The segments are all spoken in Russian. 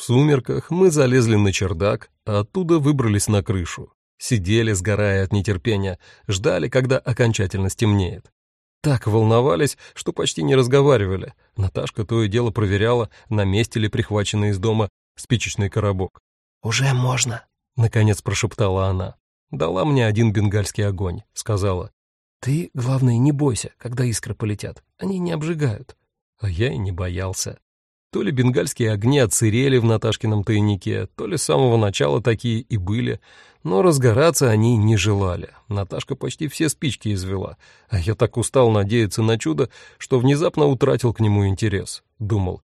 В сумерках мы залезли на чердак, а оттуда выбрались на крышу. Сидели, сгорая от нетерпения, ждали, когда окончательно стемнеет. Так волновались, что почти не разговаривали. Наташка то и дело проверяла, на месте ли прихваченный из дома спичечный коробок. «Уже можно», — наконец прошептала она. Дала мне один бенгальский огонь, сказала. «Ты, главное, не бойся, когда искры полетят. Они не обжигают». А я и не боялся. То ли бенгальские огни отсырели в Наташкином тайнике, то ли с самого начала такие и были, но разгораться они не желали. Наташка почти все спички извела, а я так устал надеяться на чудо, что внезапно утратил к нему интерес. Думал,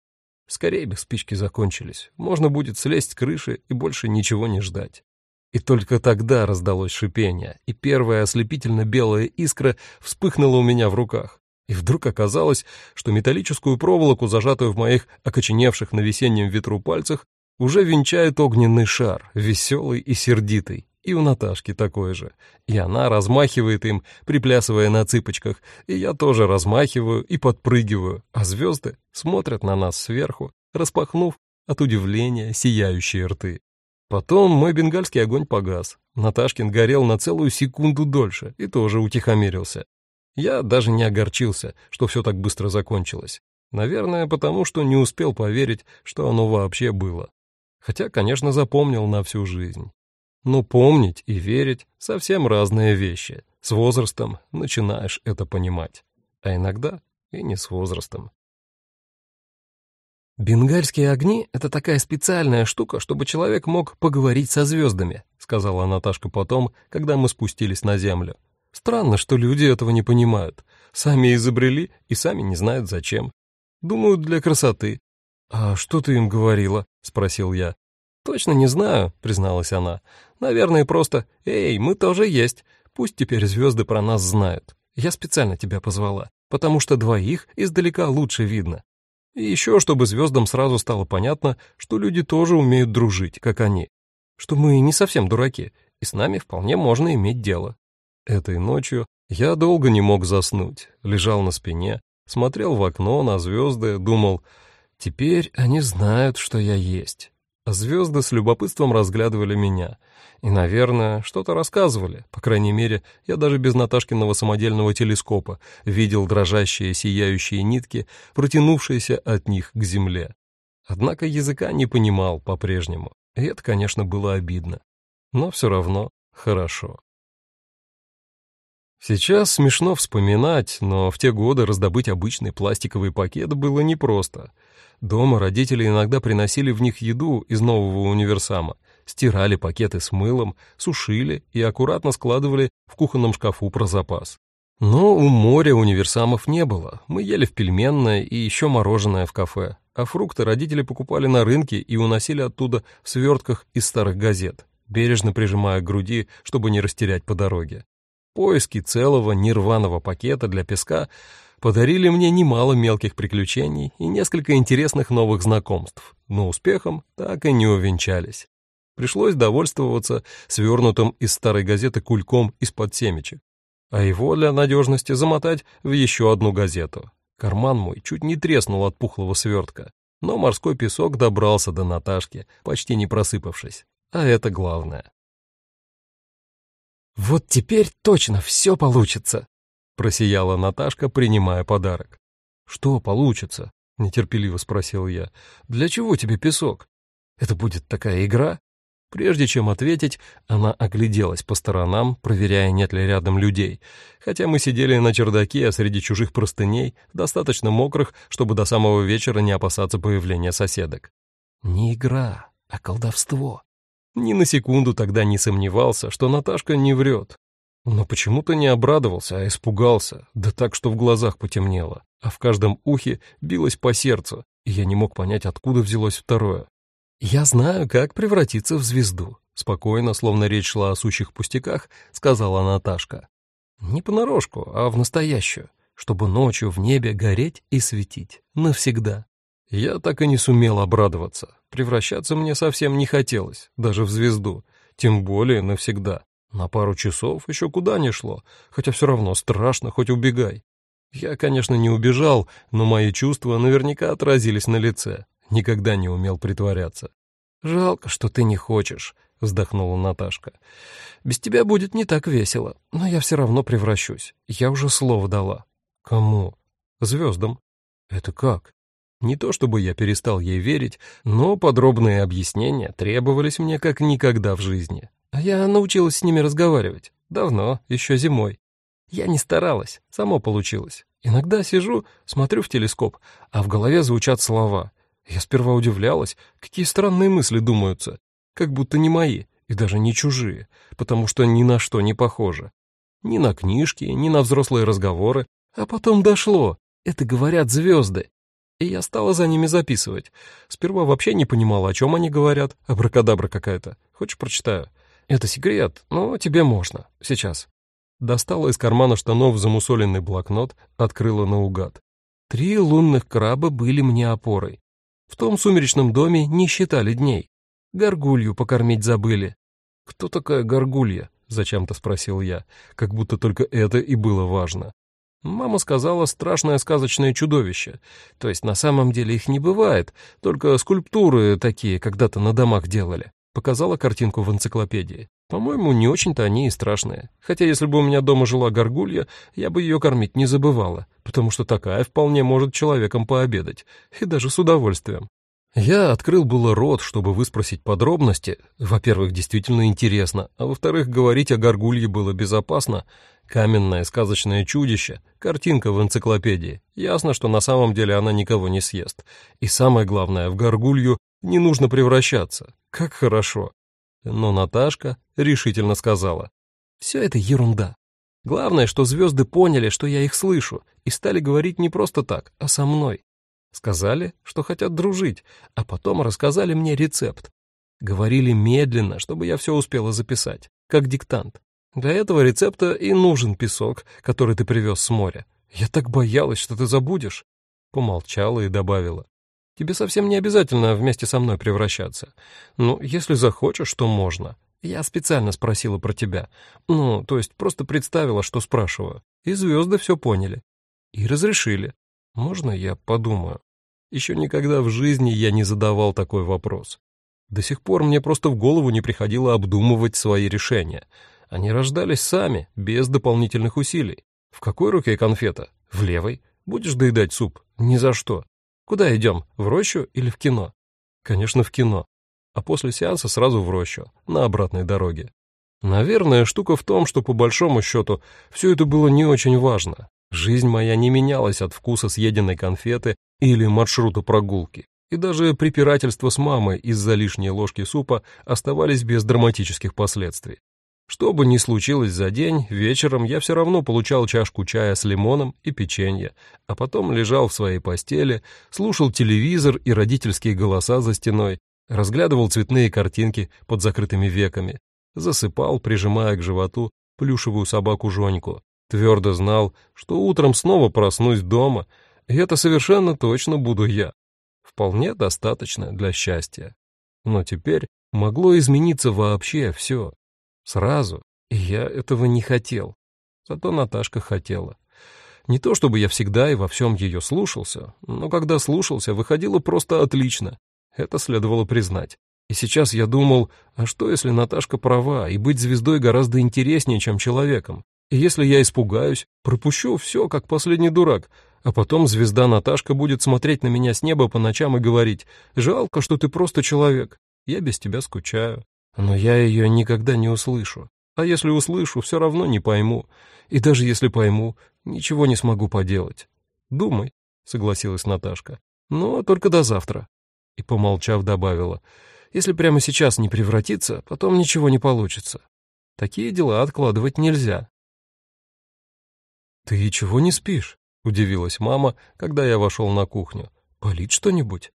скорее бы спички закончились, можно будет слезть с крыши и больше ничего не ждать. И только тогда раздалось шипение, и первая ослепительно-белая искра вспыхнула у меня в руках. И вдруг оказалось, что металлическую проволоку, зажатую в моих окоченевших на весеннем ветру пальцах, уже венчает огненный шар, веселый и сердитый. И у Наташки такой же. И она размахивает им, приплясывая на цыпочках, и я тоже размахиваю и подпрыгиваю, а звезды смотрят на нас сверху, распахнув от удивления сияющие рты. Потом мой бенгальский огонь погас. Наташкин горел на целую секунду дольше и тоже утихомирился. Я даже не огорчился, что все так быстро закончилось. Наверное, потому что не успел поверить, что оно вообще было. Хотя, конечно, запомнил на всю жизнь. Но помнить и верить — совсем разные вещи. С возрастом начинаешь это понимать. А иногда и не с возрастом. «Бенгальские огни — это такая специальная штука, чтобы человек мог поговорить со звездами», — сказала Наташка потом, когда мы спустились на землю. Странно, что люди этого не понимают. Сами изобрели и сами не знают зачем. Думают, для красоты. «А что ты им говорила?» — спросил я. «Точно не знаю», — призналась она. «Наверное, просто «Эй, мы тоже есть. Пусть теперь звезды про нас знают. Я специально тебя позвала, потому что двоих издалека лучше видно. И еще, чтобы звездам сразу стало понятно, что люди тоже умеют дружить, как они. Что мы не совсем дураки, и с нами вполне можно иметь дело». Этой ночью я долго не мог заснуть, лежал на спине, смотрел в окно на звезды, думал, теперь они знают, что я есть. А звезды с любопытством разглядывали меня. И, наверное, что-то рассказывали. По крайней мере, я даже без Наташкиного самодельного телескопа видел дрожащие сияющие нитки, протянувшиеся от них к земле. Однако языка не понимал по-прежнему. И это, конечно, было обидно. Но все равно хорошо. Сейчас смешно вспоминать, но в те годы раздобыть обычный пластиковый пакет было непросто. Дома родители иногда приносили в них еду из нового универсама, стирали пакеты с мылом, сушили и аккуратно складывали в кухонном шкафу про запас. Но у моря универсамов не было. Мы ели в пельменное и еще мороженое в кафе, а фрукты родители покупали на рынке и уносили оттуда в свертках из старых газет, бережно прижимая к груди, чтобы не растерять по дороге. Поиски целого нирваного пакета для песка подарили мне немало мелких приключений и несколько интересных новых знакомств, но успехом так и не увенчались. Пришлось довольствоваться свернутым из старой газеты кульком из-под семечек, а его для надежности замотать в еще одну газету. Карман мой чуть не треснул от пухлого свертка, но морской песок добрался до Наташки, почти не просыпавшись. А это главное. «Вот теперь точно все получится!» — просияла Наташка, принимая подарок. «Что получится?» — нетерпеливо спросил я. «Для чего тебе песок? Это будет такая игра?» Прежде чем ответить, она огляделась по сторонам, проверяя, нет ли рядом людей, хотя мы сидели на чердаке, а среди чужих простыней, достаточно мокрых, чтобы до самого вечера не опасаться появления соседок. «Не игра, а колдовство», ни на секунду тогда не сомневался, что Наташка не врет. Но почему-то не обрадовался, а испугался, да так, что в глазах потемнело, а в каждом ухе билось по сердцу, и я не мог понять, откуда взялось второе. «Я знаю, как превратиться в звезду», — спокойно, словно речь шла о сущих пустяках, сказала Наташка. «Не понарошку, а в настоящую, чтобы ночью в небе гореть и светить. Навсегда». Я так и не сумел обрадоваться. Превращаться мне совсем не хотелось, даже в звезду, тем более навсегда. На пару часов еще куда ни шло, хотя все равно страшно, хоть убегай. Я, конечно, не убежал, но мои чувства наверняка отразились на лице. Никогда не умел притворяться. «Жалко, что ты не хочешь», — вздохнула Наташка. «Без тебя будет не так весело, но я все равно превращусь. Я уже слово дала». «Кому?» «Звездам». «Это как?» Не то чтобы я перестал ей верить, но подробные объяснения требовались мне как никогда в жизни. А я научилась с ними разговаривать. Давно, еще зимой. Я не старалась, само получилось. Иногда сижу, смотрю в телескоп, а в голове звучат слова. Я сперва удивлялась, какие странные мысли думаются, как будто не мои и даже не чужие, потому что ни на что не похоже. Ни на книжки, ни на взрослые разговоры. А потом дошло. Это говорят звезды. И я стала за ними записывать. Сперва вообще не понимала, о чем они говорят. Абракадабра какая-то. Хочешь, прочитаю? Это секрет, но тебе можно. Сейчас. Достала из кармана штанов замусоленный блокнот, открыла наугад. Три лунных краба были мне опорой. В том сумеречном доме не считали дней. Горгулью покормить забыли. «Кто такая горгулья?» — зачем-то спросил я, как будто только это и было важно. Мама сказала страшное сказочное чудовище. То есть на самом деле их не бывает, только скульптуры такие когда-то на домах делали. Показала картинку в энциклопедии. По-моему, не очень-то они и страшные. Хотя если бы у меня дома жила горгулья, я бы ее кормить не забывала, потому что такая вполне может человеком пообедать, и даже с удовольствием. Я открыл было рот, чтобы выспросить подробности. Во-первых, действительно интересно, а во-вторых, говорить о горгулье было безопасно. Каменное сказочное чудище, картинка в энциклопедии. Ясно, что на самом деле она никого не съест. И самое главное, в горгулью не нужно превращаться. Как хорошо. Но Наташка решительно сказала. Все это ерунда. Главное, что звезды поняли, что я их слышу, и стали говорить не просто так, а со мной. Сказали, что хотят дружить, а потом рассказали мне рецепт. Говорили медленно, чтобы я все успела записать, как диктант. Для этого рецепта и нужен песок, который ты привез с моря. Я так боялась, что ты забудешь. Помолчала и добавила. Тебе совсем не обязательно вместе со мной превращаться. Ну, если захочешь, то можно. Я специально спросила про тебя. Ну, то есть просто представила, что спрашиваю. И звезды все поняли. И разрешили. Можно я подумаю? Еще никогда в жизни я не задавал такой вопрос. До сих пор мне просто в голову не приходило обдумывать свои решения. Они рождались сами, без дополнительных усилий. В какой руке конфета? В левой. Будешь доедать суп? Ни за что. Куда идем, в рощу или в кино? Конечно, в кино. А после сеанса сразу в рощу, на обратной дороге. Наверное, штука в том, что по большому счету все это было не очень важно. Жизнь моя не менялась от вкуса съеденной конфеты или маршрута прогулки. И даже препирательства с мамой из-за лишней ложки супа оставались без драматических последствий. Что бы ни случилось за день, вечером я все равно получал чашку чая с лимоном и печенье, а потом лежал в своей постели, слушал телевизор и родительские голоса за стеной, разглядывал цветные картинки под закрытыми веками, засыпал, прижимая к животу плюшевую собаку Жоньку, Твердо знал, что утром снова проснусь дома, и это совершенно точно буду я. Вполне достаточно для счастья. Но теперь могло измениться вообще все. Сразу. И я этого не хотел. Зато Наташка хотела. Не то чтобы я всегда и во всем ее слушался, но когда слушался, выходило просто отлично. Это следовало признать. И сейчас я думал, а что если Наташка права, и быть звездой гораздо интереснее, чем человеком? И если я испугаюсь, пропущу все, как последний дурак, а потом звезда Наташка будет смотреть на меня с неба по ночам и говорить, «Жалко, что ты просто человек, я без тебя скучаю». Но я ее никогда не услышу. А если услышу, все равно не пойму. И даже если пойму, ничего не смогу поделать. «Думай», — согласилась Наташка, — «но только до завтра». И, помолчав, добавила, «Если прямо сейчас не превратиться, потом ничего не получится. Такие дела откладывать нельзя». «Ты чего не спишь?» — удивилась мама, когда я вошел на кухню. «Болит что-нибудь?»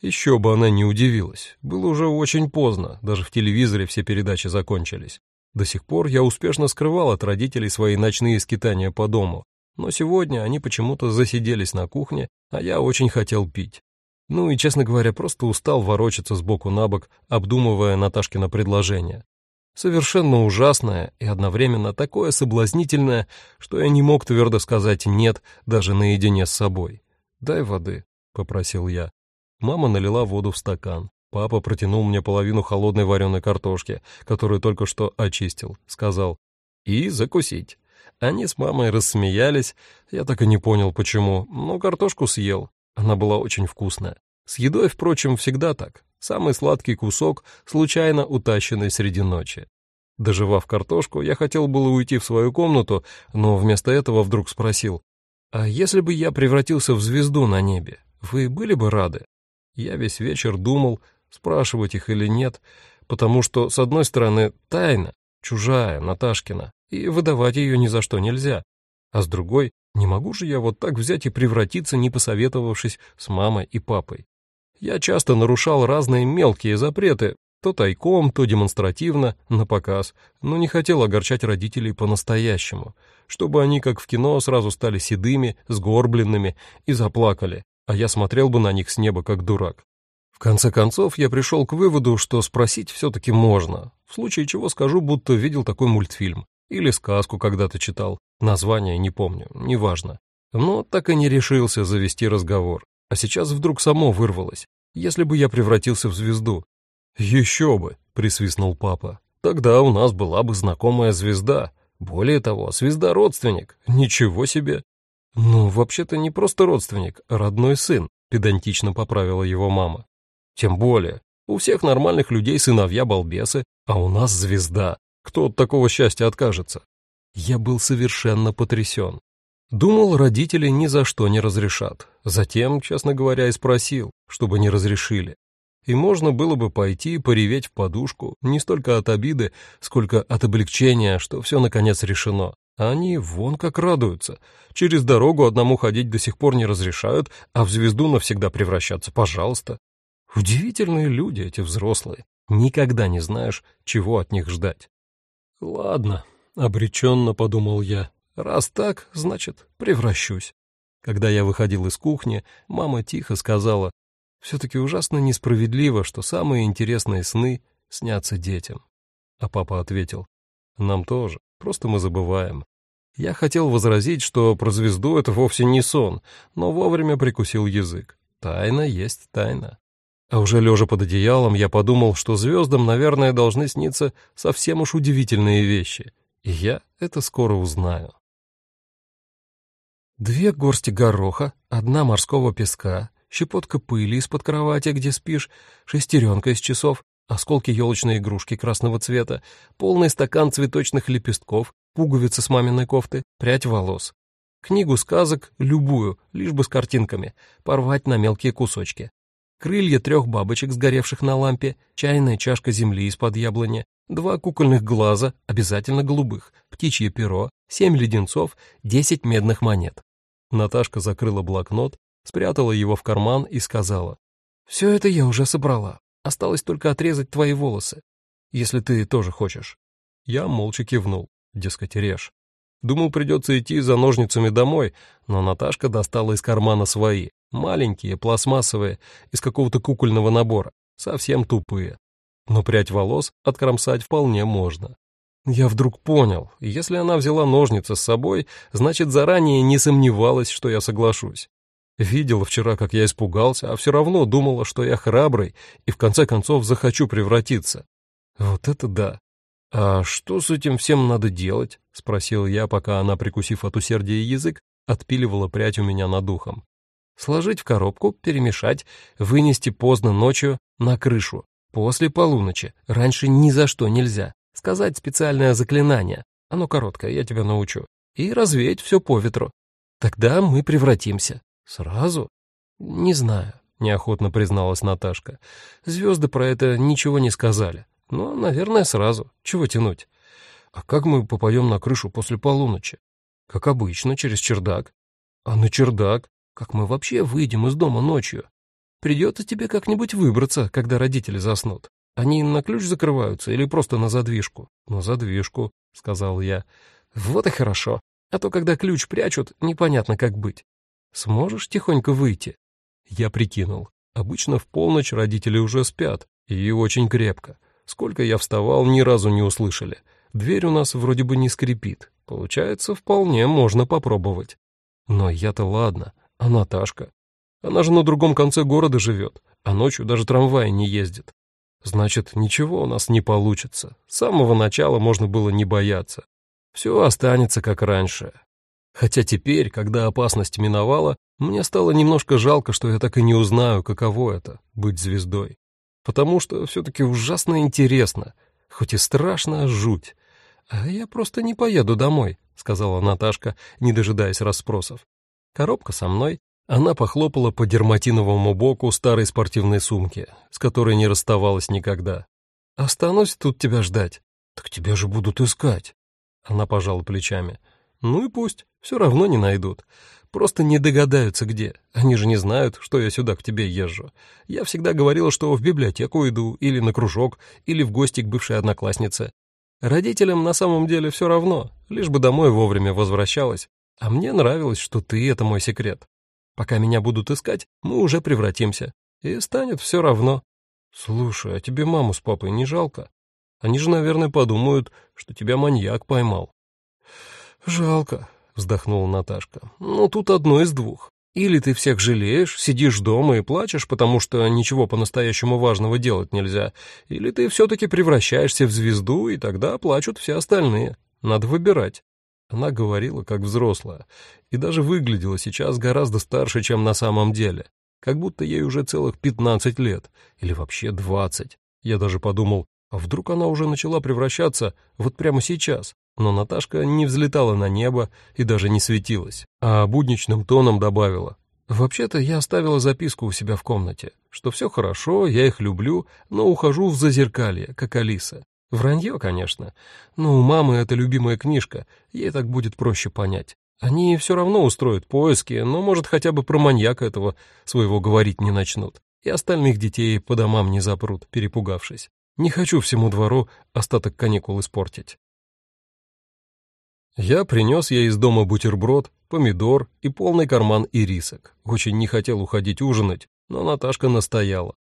Еще бы она не удивилась. Было уже очень поздно, даже в телевизоре все передачи закончились. До сих пор я успешно скрывал от родителей свои ночные скитания по дому, но сегодня они почему-то засиделись на кухне, а я очень хотел пить. Ну и, честно говоря, просто устал ворочаться сбоку на бок, обдумывая Наташкино предложение. Совершенно ужасное и одновременно такое соблазнительное, что я не мог твердо сказать «нет» даже наедине с собой. «Дай воды», — попросил я. Мама налила воду в стакан, Папа протянул мне половину холодной вареной картошки, которую только что очистил, сказал «и закусить». Они с мамой рассмеялись, я так и не понял, почему, но картошку съел. Она была очень вкусная. С едой, впрочем, всегда так. Самый сладкий кусок, случайно утащенный среди ночи. Доживав картошку, я хотел было уйти в свою комнату, но вместо этого вдруг спросил, «А если бы я превратился в звезду на небе, вы были бы рады?» Я весь вечер думал, спрашивать их или нет, потому что, с одной стороны, тайна, чужая, Наташкина, и выдавать ее ни за что нельзя, а с другой, не могу же я вот так взять и превратиться, не посоветовавшись с мамой и папой. Я часто нарушал разные мелкие запреты, то тайком, то демонстративно, на показ, но не хотел огорчать родителей по-настоящему, чтобы они, как в кино, сразу стали седыми, сгорбленными и заплакали, а я смотрел бы на них с неба как дурак. В конце концов, я пришел к выводу, что спросить все-таки можно, в случае чего скажу, будто видел такой мультфильм, или сказку когда-то читал, название не помню, неважно. Но так и не решился завести разговор, а сейчас вдруг само вырвалось, если бы я превратился в звезду. «Еще бы!» — присвистнул папа. «Тогда у нас была бы знакомая звезда. Более того, звезда-родственник. Ничего себе!» «Ну, вообще-то не просто родственник, а родной сын», — педантично поправила его мама. «Тем более, у всех нормальных людей сыновья-балбесы, а у нас звезда. Кто от такого счастья откажется?» Я был совершенно потрясен. Думал, родители ни за что не разрешат. Затем, честно говоря, и спросил, чтобы не разрешили. И можно было бы пойти пореветь в подушку, не столько от обиды, сколько от облегчения, что все наконец решено. Они вон как радуются. Через дорогу одному ходить до сих пор не разрешают, а в звезду навсегда превращаться, пожалуйста. Удивительные люди эти взрослые. Никогда не знаешь, чего от них ждать. Ладно, обреченно подумал я. Раз так, значит, превращусь. Когда я выходил из кухни, мама тихо сказала, «Все-таки ужасно несправедливо, что самые интересные сны снятся детям». А папа ответил, «Нам тоже. Просто мы забываем. Я хотел возразить, что про звезду это вовсе не сон, но вовремя прикусил язык. Тайна есть тайна. А уже лежа под одеялом, я подумал, что звездам, наверное, должны сниться совсем уж удивительные вещи. И я это скоро узнаю. Две горсти гороха, одна морского песка, щепотка пыли из-под кровати, где спишь, шестеренка из часов, осколки елочной игрушки красного цвета, полный стакан цветочных лепестков, пуговицы с маминой кофты, прядь волос. Книгу сказок, любую, лишь бы с картинками, порвать на мелкие кусочки. Крылья трех бабочек, сгоревших на лампе, чайная чашка земли из-под яблони, два кукольных глаза, обязательно голубых, птичье перо, семь леденцов, десять медных монет. Наташка закрыла блокнот, спрятала его в карман и сказала, «Все это я уже собрала. Осталось только отрезать твои волосы, если ты тоже хочешь. Я молча кивнул, дескать, режь. Думал, придется идти за ножницами домой, но Наташка достала из кармана свои, маленькие, пластмассовые, из какого-то кукольного набора, совсем тупые. Но прядь волос откромсать вполне можно. Я вдруг понял, если она взяла ножницы с собой, значит, заранее не сомневалась, что я соглашусь. Видела вчера, как я испугался, а все равно думала, что я храбрый и в конце концов захочу превратиться. Вот это да. А что с этим всем надо делать? Спросил я, пока она, прикусив от усердия язык, отпиливала прядь у меня над ухом. Сложить в коробку, перемешать, вынести поздно ночью на крышу. После полуночи. Раньше ни за что нельзя. Сказать специальное заклинание. Оно короткое, я тебя научу. И развеять все по ветру. Тогда мы превратимся. «Сразу?» «Не знаю», — неохотно призналась Наташка. «Звезды про это ничего не сказали. Но, наверное, сразу. Чего тянуть? А как мы попадем на крышу после полуночи? Как обычно, через чердак. А на чердак? Как мы вообще выйдем из дома ночью? Придется тебе как-нибудь выбраться, когда родители заснут. Они на ключ закрываются или просто на задвижку? На задвижку, сказал я. Вот и хорошо. А то, когда ключ прячут, непонятно, как быть. Сможешь тихонько выйти?» Я прикинул. Обычно в полночь родители уже спят, и очень крепко. Сколько я вставал, ни разу не услышали. Дверь у нас вроде бы не скрипит. Получается, вполне можно попробовать. Но я-то ладно, а Наташка? Она же на другом конце города живет. а ночью даже трамвай не ездит. Значит, ничего у нас не получится. С самого начала можно было не бояться. Все останется как раньше. Хотя теперь, когда опасность миновала, мне стало немножко жалко, что я так и не узнаю, каково это — быть звездой. Потому что все-таки ужасно интересно, хоть и страшно, жуть. «А я просто не поеду домой», — сказала Наташка, не дожидаясь расспросов. «Коробка со мной». Она похлопала по дерматиновому боку старой спортивной сумки, с которой не расставалась никогда. «Останусь тут тебя ждать». «Так тебя же будут искать». Она пожала плечами. «Ну и пусть, все равно не найдут. Просто не догадаются, где. Они же не знают, что я сюда к тебе езжу. Я всегда говорила, что в библиотеку иду, или на кружок, или в гости к бывшей однокласснице. Родителям на самом деле все равно, лишь бы домой вовремя возвращалась. А мне нравилось, что ты — это мой секрет. Пока меня будут искать, мы уже превратимся. И станет все равно. Слушай, а тебе маму с папой не жалко? Они же, наверное, подумают, что тебя маньяк поймал. Жалко, вздохнула Наташка. Ну, тут одно из двух. Или ты всех жалеешь, сидишь дома и плачешь, потому что ничего по-настоящему важного делать нельзя, или ты все-таки превращаешься в звезду, и тогда плачут все остальные. Надо выбирать. Она говорила, как взрослая, и даже выглядела сейчас гораздо старше, чем на самом деле, как будто ей уже целых пятнадцать лет, или вообще двадцать. Я даже подумал, а вдруг она уже начала превращаться вот прямо сейчас? Но Наташка не взлетала на небо и даже не светилась, а будничным тоном добавила. «Вообще-то я оставила записку у себя в комнате, что все хорошо, я их люблю, но ухожу в зазеркалье, как Алиса. Вранье, конечно, но у мамы это любимая книжка, ей так будет проще понять. Они все равно устроят поиски, но, может, хотя бы про маньяка этого своего говорить не начнут, и остальных детей по домам не запрут, перепугавшись. Не хочу всему двору остаток каникул испортить». Я принес ей из дома бутерброд, помидор и полный карман ирисок. Очень не хотел уходить ужинать, но Наташка настояла.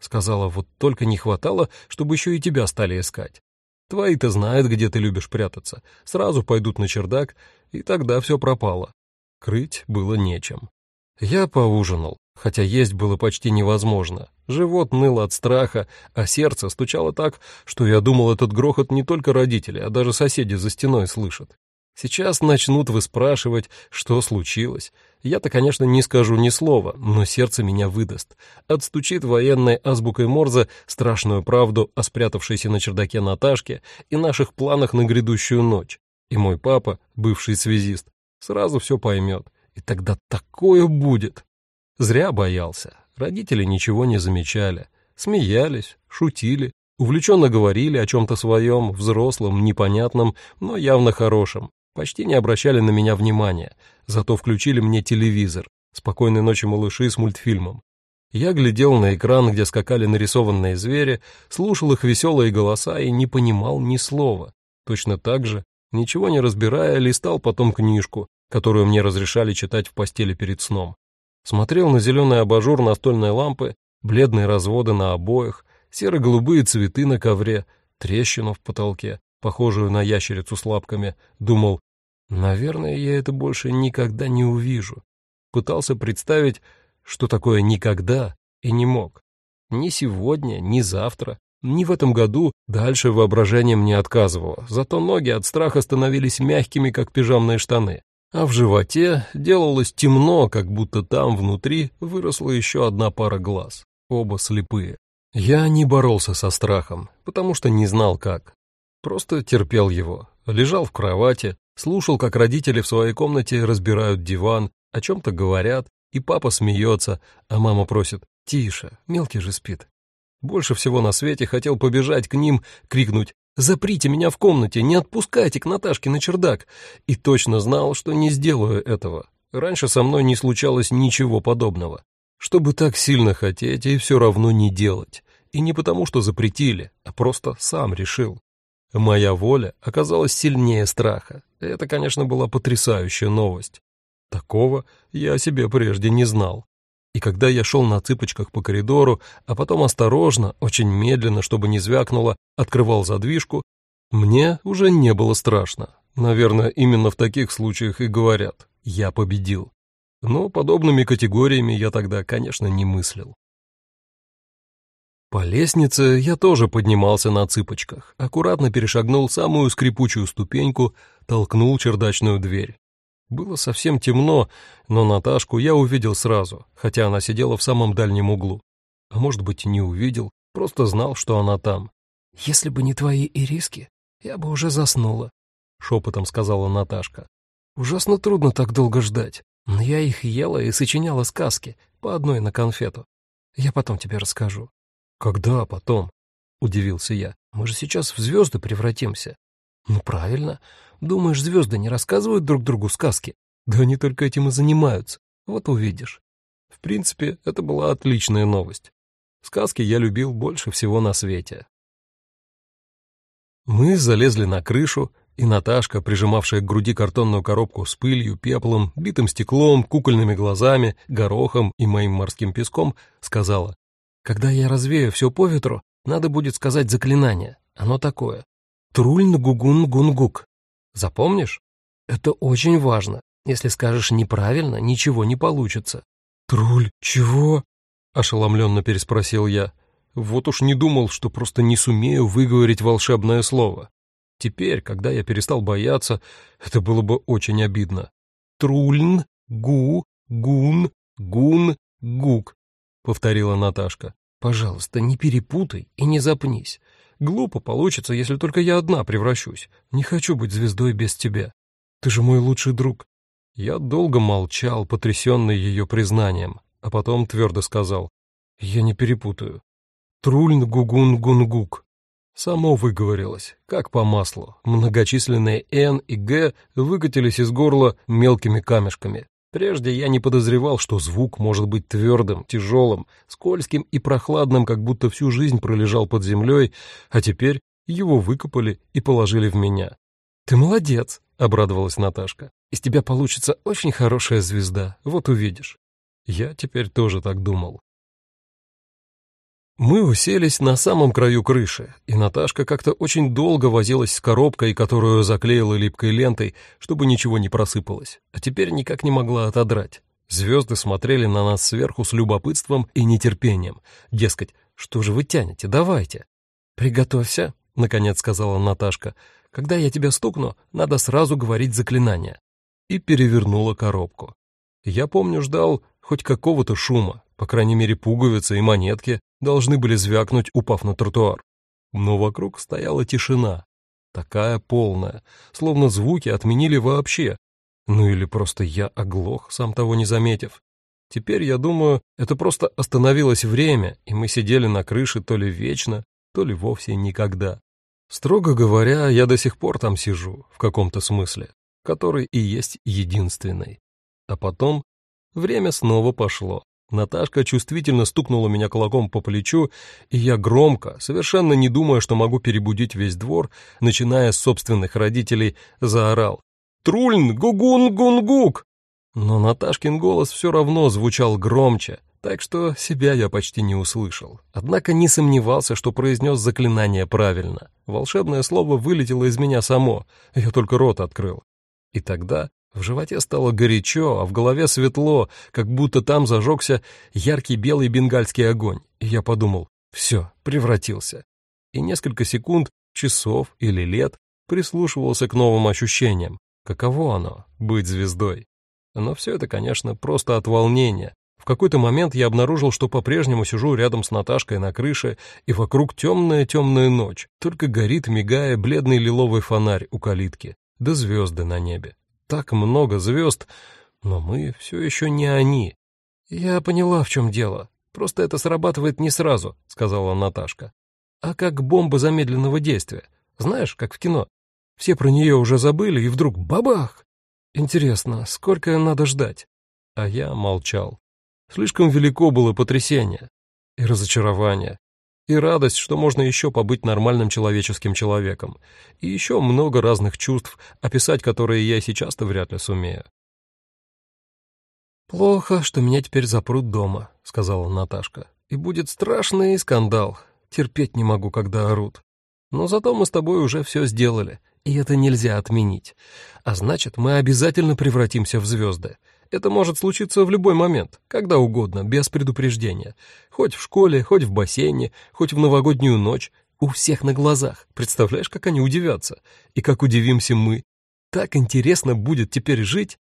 Сказала, вот только не хватало, чтобы еще и тебя стали искать. Твои-то знают, где ты любишь прятаться, сразу пойдут на чердак, и тогда все пропало. Крыть было нечем. Я поужинал, хотя есть было почти невозможно. Живот ныл от страха, а сердце стучало так, что я думал, этот грохот не только родители, а даже соседи за стеной слышат. Сейчас начнут выспрашивать, что случилось. Я-то, конечно, не скажу ни слова, но сердце меня выдаст. Отстучит военной азбукой Морзе страшную правду о спрятавшейся на чердаке Наташке и наших планах на грядущую ночь. И мой папа, бывший связист, сразу все поймет. И тогда такое будет. Зря боялся. Родители ничего не замечали. Смеялись, шутили, увлеченно говорили о чем-то своем, взрослом, непонятном, но явно хорошем. Почти не обращали на меня внимания, зато включили мне телевизор. «Спокойной ночи, малыши» с мультфильмом. Я глядел на экран, где скакали нарисованные звери, слушал их веселые голоса и не понимал ни слова. Точно так же, ничего не разбирая, листал потом книжку, которую мне разрешали читать в постели перед сном. Смотрел на зеленый абажур настольной лампы, бледные разводы на обоях, серо-голубые цветы на ковре, трещину в потолке, похожую на ящерицу с лапками, думал, наверное, я это больше никогда не увижу. Пытался представить, что такое «никогда» и не мог. Ни сегодня, ни завтра, ни в этом году дальше воображением не отказывало, зато ноги от страха становились мягкими, как пижамные штаны. А в животе делалось темно, как будто там внутри выросла еще одна пара глаз, оба слепые. Я не боролся со страхом, потому что не знал как. Просто терпел его, лежал в кровати, слушал, как родители в своей комнате разбирают диван, о чем-то говорят, и папа смеется, а мама просит «Тише, мелкий же спит». Больше всего на свете хотел побежать к ним, крикнуть «Заприте меня в комнате, не отпускайте к Наташке на чердак!» И точно знал, что не сделаю этого. Раньше со мной не случалось ничего подобного. Чтобы так сильно хотеть и все равно не делать. И не потому, что запретили, а просто сам решил. Моя воля оказалась сильнее страха. Это, конечно, была потрясающая новость. Такого я о себе прежде не знал. И когда я шел на цыпочках по коридору, а потом осторожно, очень медленно, чтобы не звякнуло, открывал задвижку, мне уже не было страшно. Наверное, именно в таких случаях и говорят «я победил». Но подобными категориями я тогда, конечно, не мыслил. По лестнице я тоже поднимался на цыпочках, аккуратно перешагнул самую скрипучую ступеньку, толкнул чердачную дверь. Было совсем темно, но Наташку я увидел сразу, хотя она сидела в самом дальнем углу. А может быть, не увидел, просто знал, что она там. «Если бы не твои ириски, я бы уже заснула», — шепотом сказала Наташка. «Ужасно трудно так долго ждать, но я их ела и сочиняла сказки, по одной на конфету. Я потом тебе расскажу». «Когда потом?» — удивился я. «Мы же сейчас в звезды превратимся». «Ну, правильно. Думаешь, звезды не рассказывают друг другу сказки? Да они только этим и занимаются. Вот увидишь». В принципе, это была отличная новость. Сказки я любил больше всего на свете. Мы залезли на крышу, и Наташка, прижимавшая к груди картонную коробку с пылью, пеплом, битым стеклом, кукольными глазами, горохом и моим морским песком, сказала, «Когда я развею все по ветру, надо будет сказать заклинание. Оно такое. Трульн-гугун-гунгук. Запомнишь? Это очень важно. Если скажешь неправильно, ничего не получится». «Труль, чего?» — ошеломленно переспросил я. Вот уж не думал, что просто не сумею выговорить волшебное слово. Теперь, когда я перестал бояться, это было бы очень обидно. «Трульн, гу, гун, гун, гук», — повторила Наташка. «Пожалуйста, не перепутай и не запнись. Глупо получится, если только я одна превращусь. Не хочу быть звездой без тебя. Ты же мой лучший друг». Я долго молчал, потрясенный ее признанием, а потом твердо сказал. «Я не перепутаю. Трульн гугун гунгук Само выговорилось, как по маслу. Многочисленные «Н» и «Г» выкатились из горла мелкими камешками. Прежде я не подозревал, что звук может быть твердым, тяжелым, скользким и прохладным, как будто всю жизнь пролежал под землей, а теперь его выкопали и положили в меня. «Ты молодец», — обрадовалась Наташка. «Из тебя получится очень хорошая звезда, вот увидишь». Я теперь тоже так думал. Мы уселись на самом краю крыши, и Наташка как-то очень долго возилась с коробкой, которую заклеила липкой лентой, чтобы ничего не просыпалось, а теперь никак не могла отодрать. Звезды смотрели на нас сверху с любопытством и нетерпением. Дескать, что же вы тянете, давайте. «Приготовься», — наконец сказала Наташка. «Когда я тебя стукну, надо сразу говорить заклинание». И перевернула коробку. Я помню, ждал хоть какого-то шума, по крайней мере пуговицы и монетки, должны были звякнуть, упав на тротуар. Но вокруг стояла тишина, такая полная, словно звуки отменили вообще. Ну или просто я оглох, сам того не заметив. Теперь, я думаю, это просто остановилось время, и мы сидели на крыше то ли вечно, то ли вовсе никогда. Строго говоря, я до сих пор там сижу, в каком-то смысле, который и есть единственный. А потом время снова пошло. Наташка чувствительно стукнула меня кулаком по плечу, и я громко, совершенно не думая, что могу перебудить весь двор, начиная с собственных родителей, заорал. «Трульн! Гугун-гун-гук!» Но Наташкин голос все равно звучал громче, так что себя я почти не услышал. Однако не сомневался, что произнес заклинание правильно. Волшебное слово вылетело из меня само, я только рот открыл. И тогда в животе стало горячо, а в голове светло, как будто там зажегся яркий белый бенгальский огонь. И я подумал, все, превратился. И несколько секунд, часов или лет прислушивался к новым ощущениям. Каково оно — быть звездой? Но все это, конечно, просто от волнения. В какой-то момент я обнаружил, что по-прежнему сижу рядом с Наташкой на крыше, и вокруг темная-темная ночь, только горит, мигая, бледный лиловый фонарь у калитки, да звезды на небе так много звезд, но мы все еще не они. Я поняла, в чем дело. Просто это срабатывает не сразу, сказала Наташка. А как бомба замедленного действия. Знаешь, как в кино. Все про нее уже забыли, и вдруг бабах! Интересно, сколько надо ждать? А я молчал. Слишком велико было потрясение и разочарование, и радость, что можно еще побыть нормальным человеческим человеком, и еще много разных чувств, описать которые я сейчас-то вряд ли сумею. «Плохо, что меня теперь запрут дома», — сказала Наташка. «И будет страшный скандал. Терпеть не могу, когда орут. Но зато мы с тобой уже все сделали, и это нельзя отменить. А значит, мы обязательно превратимся в звезды. Это может случиться в любой момент, когда угодно, без предупреждения. Хоть в школе, хоть в бассейне, хоть в новогоднюю ночь. У всех на глазах. Представляешь, как они удивятся? И как удивимся мы? Так интересно будет теперь жить.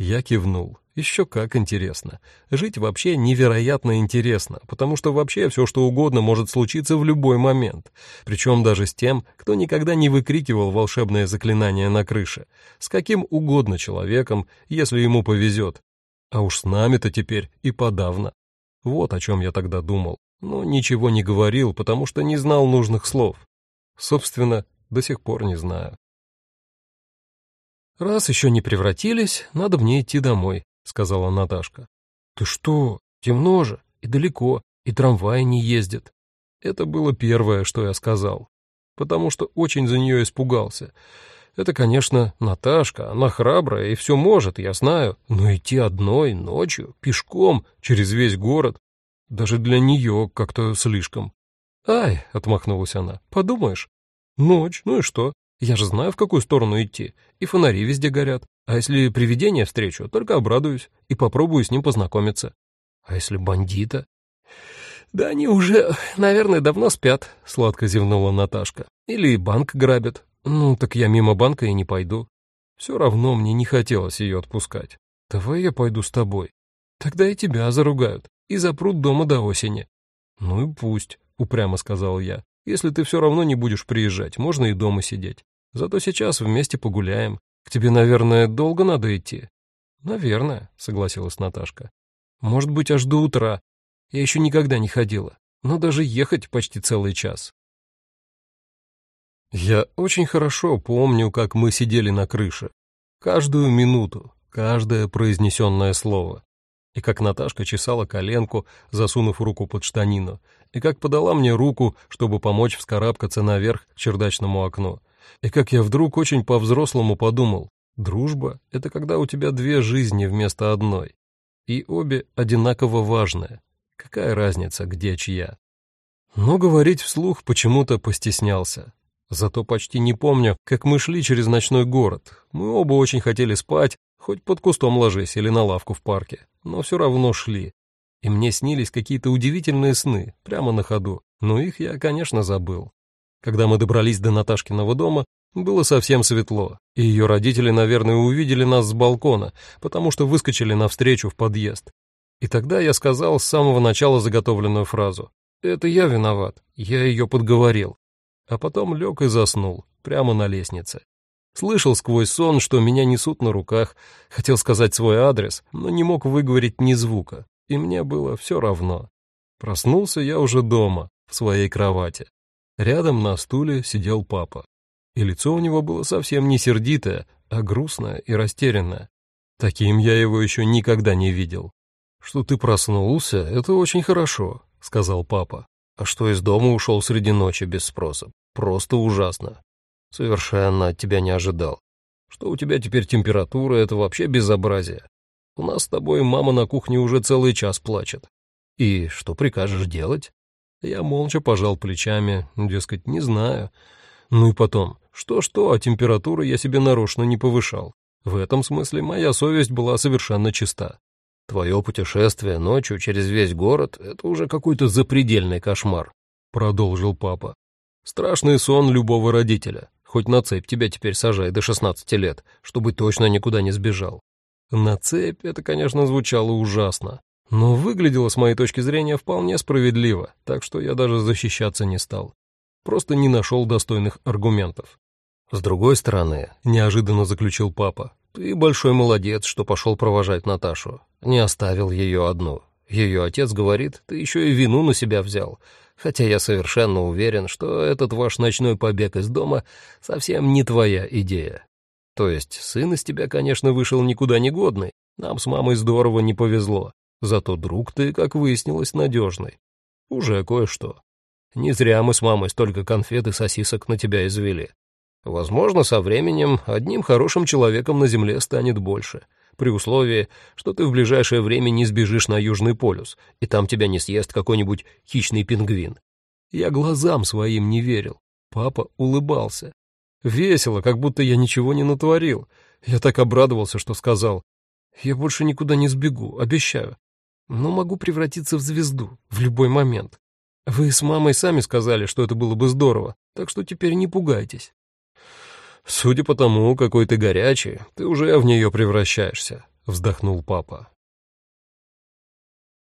Я кивнул. Еще как интересно. Жить вообще невероятно интересно, потому что вообще все что угодно может случиться в любой момент. Причем даже с тем, кто никогда не выкрикивал волшебное заклинание на крыше. С каким угодно человеком, если ему повезет. А уж с нами-то теперь и подавно. Вот о чем я тогда думал но ничего не говорил, потому что не знал нужных слов. Собственно, до сих пор не знаю. «Раз еще не превратились, надо мне идти домой», — сказала Наташка. «Ты что? Темно же, и далеко, и трамвай не ездит». Это было первое, что я сказал, потому что очень за нее испугался. Это, конечно, Наташка, она храбрая и все может, я знаю, но идти одной, ночью, пешком, через весь город, даже для нее как-то слишком. «Ай!» — отмахнулась она. «Подумаешь. Ночь, ну и что? Я же знаю, в какую сторону идти. И фонари везде горят. А если привидение встречу, только обрадуюсь и попробую с ним познакомиться. А если бандита?» «Да они уже, наверное, давно спят», — сладко зевнула Наташка. «Или банк грабят. Ну, так я мимо банка и не пойду. Все равно мне не хотелось ее отпускать. Давай я пойду с тобой. Тогда и тебя заругают и запрут дома до осени. Ну и пусть, упрямо сказал я. Если ты все равно не будешь приезжать, можно и дома сидеть. Зато сейчас вместе погуляем. К тебе, наверное, долго надо идти. Наверное, согласилась Наташка. Может быть, аж до утра. Я еще никогда не ходила, но даже ехать почти целый час. Я очень хорошо помню, как мы сидели на крыше. Каждую минуту, каждое произнесенное слово и как Наташка чесала коленку, засунув руку под штанину, и как подала мне руку, чтобы помочь вскарабкаться наверх к чердачному окну, и как я вдруг очень по-взрослому подумал, дружба — это когда у тебя две жизни вместо одной, и обе одинаково важные. Какая разница, где чья? Но говорить вслух почему-то постеснялся. Зато почти не помню, как мы шли через ночной город. Мы оба очень хотели спать, хоть под кустом ложись или на лавку в парке но все равно шли. И мне снились какие-то удивительные сны, прямо на ходу, но их я, конечно, забыл. Когда мы добрались до Наташкиного дома, было совсем светло, и ее родители, наверное, увидели нас с балкона, потому что выскочили навстречу в подъезд. И тогда я сказал с самого начала заготовленную фразу. «Это я виноват, я ее подговорил». А потом лег и заснул, прямо на лестнице. Слышал сквозь сон, что меня несут на руках, хотел сказать свой адрес, но не мог выговорить ни звука, и мне было все равно. Проснулся я уже дома, в своей кровати. Рядом на стуле сидел папа, и лицо у него было совсем не сердитое, а грустное и растерянное. Таким я его еще никогда не видел. «Что ты проснулся, это очень хорошо», — сказал папа. «А что из дома ушел среди ночи без спроса? Просто ужасно. Совершенно от тебя не ожидал. Что у тебя теперь температура, это вообще безобразие. У нас с тобой мама на кухне уже целый час плачет. И что прикажешь делать? Я молча пожал плечами, дескать, не знаю. Ну и потом, что-что, а температуру я себе нарочно не повышал. В этом смысле моя совесть была совершенно чиста. Твое путешествие ночью через весь город — это уже какой-то запредельный кошмар, — продолжил папа. Страшный сон любого родителя. Хоть на цепь тебя теперь сажай до 16 лет, чтобы точно никуда не сбежал. На цепь это, конечно, звучало ужасно, но выглядело, с моей точки зрения, вполне справедливо, так что я даже защищаться не стал. Просто не нашел достойных аргументов. С другой стороны, неожиданно заключил папа, ты большой молодец, что пошел провожать Наташу. Не оставил ее одну. Ее отец говорит, ты еще и вину на себя взял хотя я совершенно уверен, что этот ваш ночной побег из дома совсем не твоя идея. То есть сын из тебя, конечно, вышел никуда не годный, нам с мамой здорово не повезло, зато друг ты, как выяснилось, надежный. Уже кое-что. Не зря мы с мамой столько конфет и сосисок на тебя извели. Возможно, со временем одним хорошим человеком на земле станет больше — при условии, что ты в ближайшее время не сбежишь на Южный полюс, и там тебя не съест какой-нибудь хищный пингвин. Я глазам своим не верил. Папа улыбался. Весело, как будто я ничего не натворил. Я так обрадовался, что сказал. Я больше никуда не сбегу, обещаю. Но могу превратиться в звезду в любой момент. Вы с мамой сами сказали, что это было бы здорово, так что теперь не пугайтесь. Судя по тому, какой ты горячий, ты уже в нее превращаешься, вздохнул папа.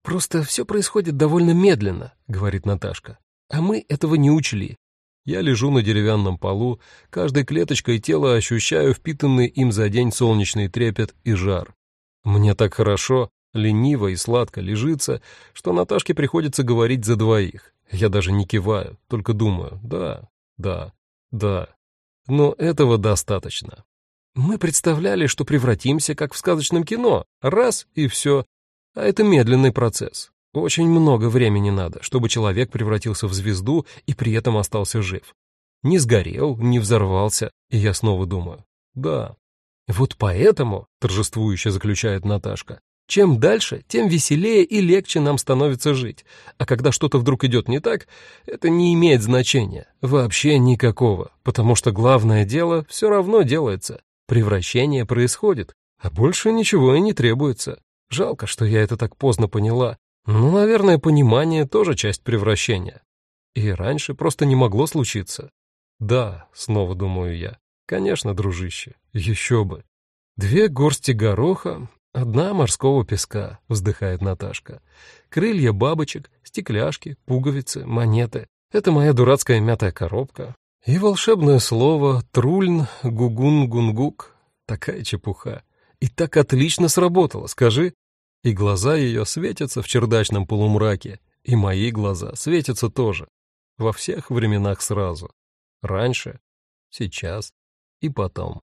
Просто все происходит довольно медленно, говорит Наташка. А мы этого не учли. Я лежу на деревянном полу, каждой клеточкой тела ощущаю впитанный им за день солнечный трепет и жар. Мне так хорошо, лениво и сладко лежится, что Наташке приходится говорить за двоих. Я даже не киваю, только думаю, да, да, да. Но этого достаточно. Мы представляли, что превратимся, как в сказочном кино, раз и все. А это медленный процесс. Очень много времени надо, чтобы человек превратился в звезду и при этом остался жив. Не сгорел, не взорвался, и я снова думаю, да. Вот поэтому, торжествующе заключает Наташка, чем дальше, тем веселее и легче нам становится жить. А когда что-то вдруг идет не так, это не имеет значения. Вообще никакого. Потому что главное дело все равно делается. Превращение происходит. А больше ничего и не требуется. Жалко, что я это так поздно поняла. Ну, наверное, понимание тоже часть превращения. И раньше просто не могло случиться. Да, снова думаю я. Конечно, дружище, еще бы. Две горсти гороха, «Одна морского песка», — вздыхает Наташка. «Крылья бабочек, стекляшки, пуговицы, монеты. Это моя дурацкая мятая коробка. И волшебное слово «трульн гугун-гунгук». Такая чепуха. И так отлично сработало, скажи. И глаза ее светятся в чердачном полумраке, и мои глаза светятся тоже. Во всех временах сразу. Раньше, сейчас и потом.